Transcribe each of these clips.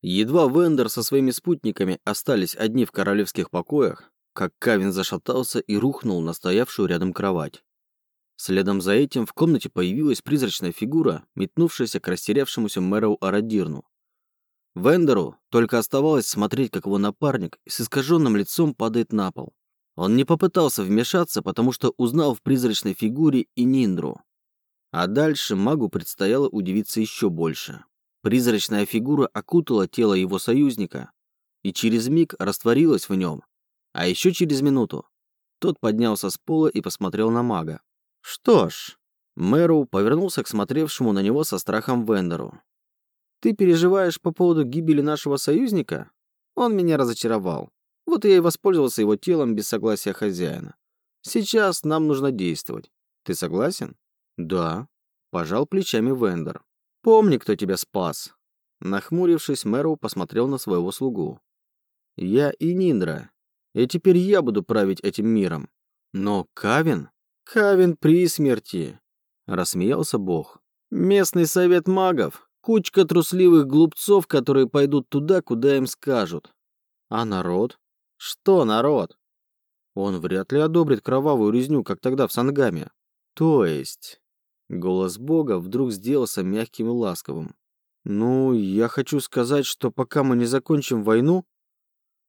Едва Вендер со своими спутниками остались одни в королевских покоях, как Кавин зашатался и рухнул на стоявшую рядом кровать. Следом за этим в комнате появилась призрачная фигура, метнувшаяся к растерявшемуся мэру Арадирну. Вендеру только оставалось смотреть, как его напарник с искаженным лицом падает на пол. Он не попытался вмешаться, потому что узнал в призрачной фигуре и Ниндру. А дальше магу предстояло удивиться еще больше. Призрачная фигура окутала тело его союзника и через миг растворилась в нем. А еще через минуту тот поднялся с пола и посмотрел на мага. Что ж, Мэру повернулся к смотревшему на него со страхом Вендеру. «Ты переживаешь по поводу гибели нашего союзника? Он меня разочаровал. Вот я и воспользовался его телом без согласия хозяина. Сейчас нам нужно действовать. Ты согласен?» «Да», — пожал плечами Вендер. «Помни, кто тебя спас». Нахмурившись, Мэру посмотрел на своего слугу. «Я и Ниндра. И теперь я буду править этим миром. Но Кавин...» Кавин при смерти, рассмеялся бог. Местный совет магов, кучка трусливых глупцов, которые пойдут туда, куда им скажут. А народ? Что народ? Он вряд ли одобрит кровавую резню, как тогда в Сангаме. То есть... Голос бога вдруг сделался мягким и ласковым. «Ну, я хочу сказать, что пока мы не закончим войну...»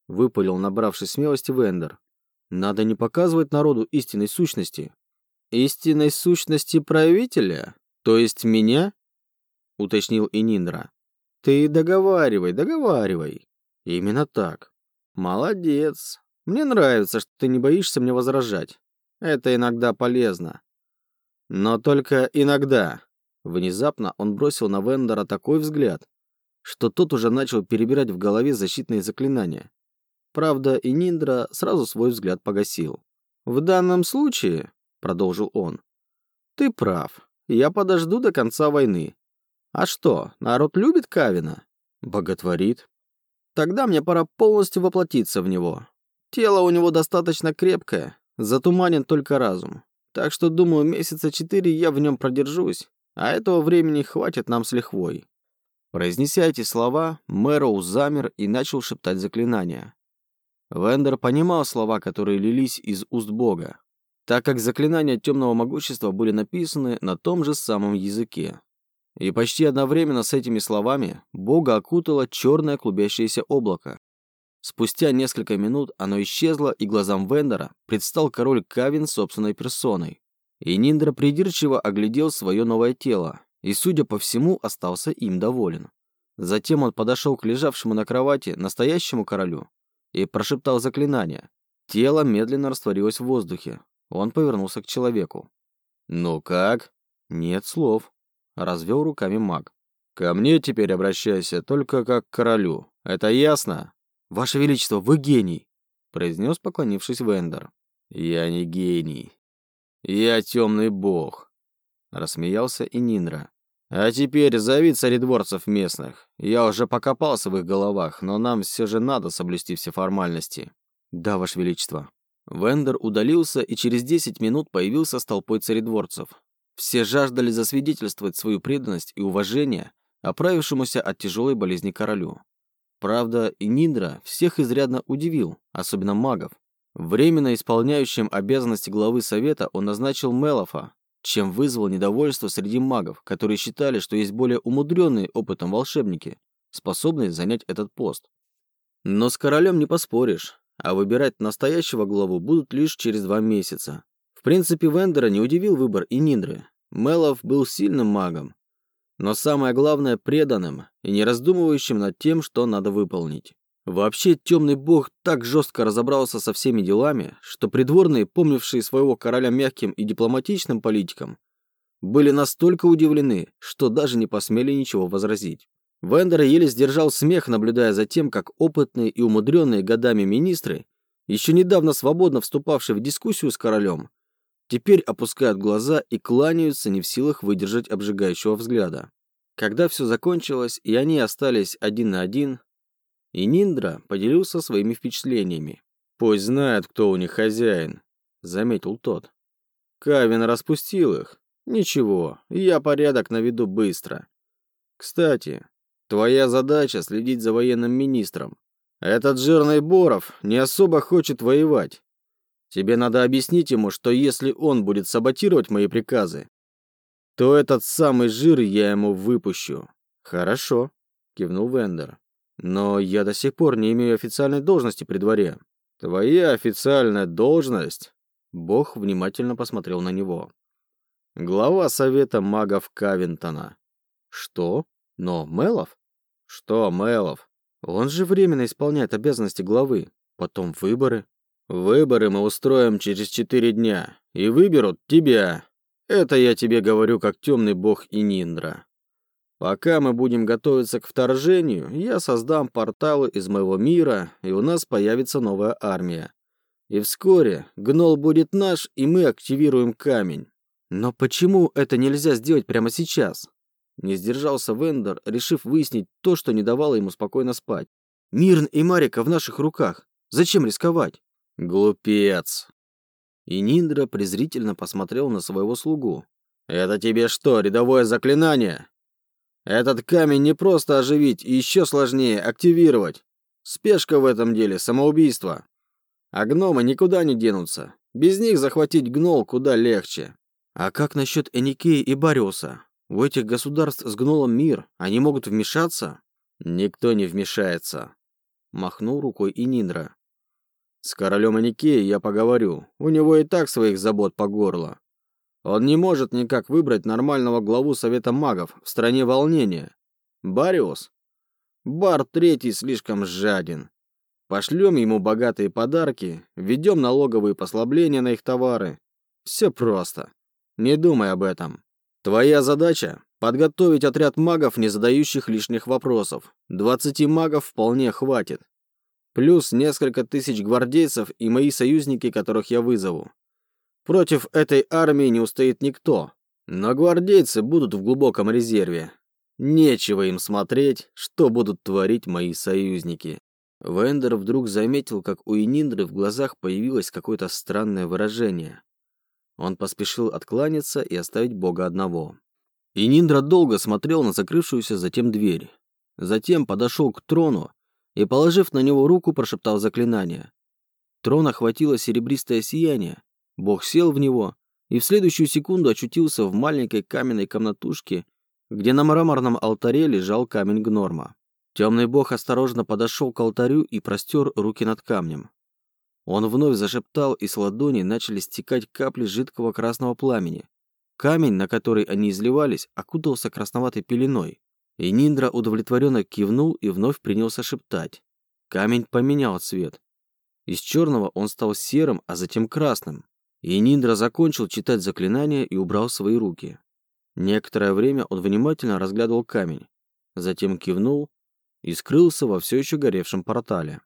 Выпалил набравшись смелости Вендер. «Надо не показывать народу истинной сущности, истинной сущности правителя? То есть меня? Уточнил Ининдра. Ты договаривай, договаривай. Именно так. Молодец. Мне нравится, что ты не боишься мне возражать. Это иногда полезно. Но только иногда. Внезапно он бросил на Вендора такой взгляд, что тот уже начал перебирать в голове защитные заклинания. Правда, и Ниндра сразу свой взгляд погасил. В данном случае продолжил он. Ты прав. Я подожду до конца войны. А что, народ любит Кавина? Боготворит. Тогда мне пора полностью воплотиться в него. Тело у него достаточно крепкое, затуманен только разум. Так что, думаю, месяца четыре я в нем продержусь, а этого времени хватит нам с лихвой. Произнеся эти слова, Мэроу замер и начал шептать заклинания. Вендер понимал слова, которые лились из уст Бога, так как заклинания темного могущества были написаны на том же самом языке. И почти одновременно с этими словами Бога окутало черное клубящееся облако. Спустя несколько минут оно исчезло, и глазам Вендора предстал король Кавин собственной персоной. И Ниндра придирчиво оглядел свое новое тело, и, судя по всему, остался им доволен. Затем он подошел к лежавшему на кровати настоящему королю и прошептал заклинание. Тело медленно растворилось в воздухе, он повернулся к человеку. «Ну как?» «Нет слов», — развел руками маг. «Ко мне теперь обращайся только как к королю. Это ясно?» «Ваше Величество, вы гений!» — произнес, поклонившись Вендер. «Я не гений. Я темный бог», — рассмеялся и Ниндра. «А теперь зови царедворцев местных. Я уже покопался в их головах, но нам все же надо соблюсти все формальности». «Да, Ваше Величество», Вендер удалился и через 10 минут появился с толпой царедворцев. Все жаждали засвидетельствовать свою преданность и уважение оправившемуся от тяжелой болезни королю. Правда, и Ниндра всех изрядно удивил, особенно магов. Временно исполняющим обязанности главы совета он назначил Мелофа, чем вызвал недовольство среди магов, которые считали, что есть более умудренные опытом волшебники, способные занять этот пост. Но с королем не поспоришь а выбирать настоящего главу будут лишь через два месяца. В принципе, Вендера не удивил выбор и Ниндры. Мелов был сильным магом, но самое главное преданным и не раздумывающим над тем, что надо выполнить. Вообще, темный бог так жестко разобрался со всеми делами, что придворные, помнившие своего короля мягким и дипломатичным политиком, были настолько удивлены, что даже не посмели ничего возразить. Вендер еле сдержал смех, наблюдая за тем, как опытные и умудренные годами министры, еще недавно свободно вступавшие в дискуссию с королем, теперь опускают глаза и кланяются не в силах выдержать обжигающего взгляда. Когда все закончилось, и они остались один на один, и Ниндра поделился своими впечатлениями. «Пусть знают, кто у них хозяин», — заметил тот. Кавин распустил их. Ничего, я порядок наведу быстро. Кстати, Твоя задача следить за военным министром. Этот жирный Боров не особо хочет воевать. Тебе надо объяснить ему, что если он будет саботировать мои приказы, то этот самый жир я ему выпущу. Хорошо, кивнул Вендер. Но я до сих пор не имею официальной должности при дворе. Твоя официальная должность? Бог внимательно посмотрел на него. Глава совета магов Кавинтона. Что? Но Мелов? Что Мелов? Он же временно исполняет обязанности главы. Потом выборы. Выборы мы устроим через четыре дня. И выберут тебя. Это я тебе говорю как темный бог Ининдра. Пока мы будем готовиться к вторжению, я создам порталы из моего мира, и у нас появится новая армия. И вскоре гнол будет наш, и мы активируем камень. Но почему это нельзя сделать прямо сейчас? Не сдержался Вендер, решив выяснить то, что не давало ему спокойно спать. Мирн и Марика в наших руках. Зачем рисковать? Глупец. И Ниндра презрительно посмотрел на своего слугу. Это тебе что, рядовое заклинание? Этот камень не просто оживить, и еще сложнее активировать. Спешка в этом деле, самоубийство. А гномы никуда не денутся. Без них захватить гнол куда легче. А как насчет Эникеи и Бариуса? У этих государств с гнолом мир. Они могут вмешаться? Никто не вмешается. Махнул рукой и Ниндра. С королем Аникеей я поговорю. У него и так своих забот по горло. Он не может никак выбрать нормального главу Совета магов в стране волнения. Бариус? Бар Третий слишком жаден. Пошлем ему богатые подарки, введем налоговые послабления на их товары. Все просто. Не думай об этом. Твоя задача — подготовить отряд магов, не задающих лишних вопросов. 20 магов вполне хватит. Плюс несколько тысяч гвардейцев и мои союзники, которых я вызову. Против этой армии не устоит никто. Но гвардейцы будут в глубоком резерве. Нечего им смотреть, что будут творить мои союзники. Вендер вдруг заметил, как у Ининдры в глазах появилось какое-то странное выражение. Он поспешил откланяться и оставить Бога одного. Ининдра долго смотрел на закрывшуюся затем дверь. Затем подошел к трону и, положив на него руку, прошептал заклинание. Трон охватило серебристое сияние, бог сел в него и в следующую секунду очутился в маленькой каменной комнатушке, где на мраморном алтаре лежал камень Гнорма. Темный бог осторожно подошел к алтарю и простер руки над камнем. Он вновь зашептал, и с ладони начали стекать капли жидкого красного пламени. Камень, на который они изливались, окутался красноватой пеленой. И Ниндра удовлетворенно кивнул и вновь принялся шептать. Камень поменял цвет. Из черного он стал серым, а затем красным. И Ниндра закончил читать заклинание и убрал свои руки. Некоторое время он внимательно разглядывал камень, затем кивнул и скрылся во все еще горевшем портале.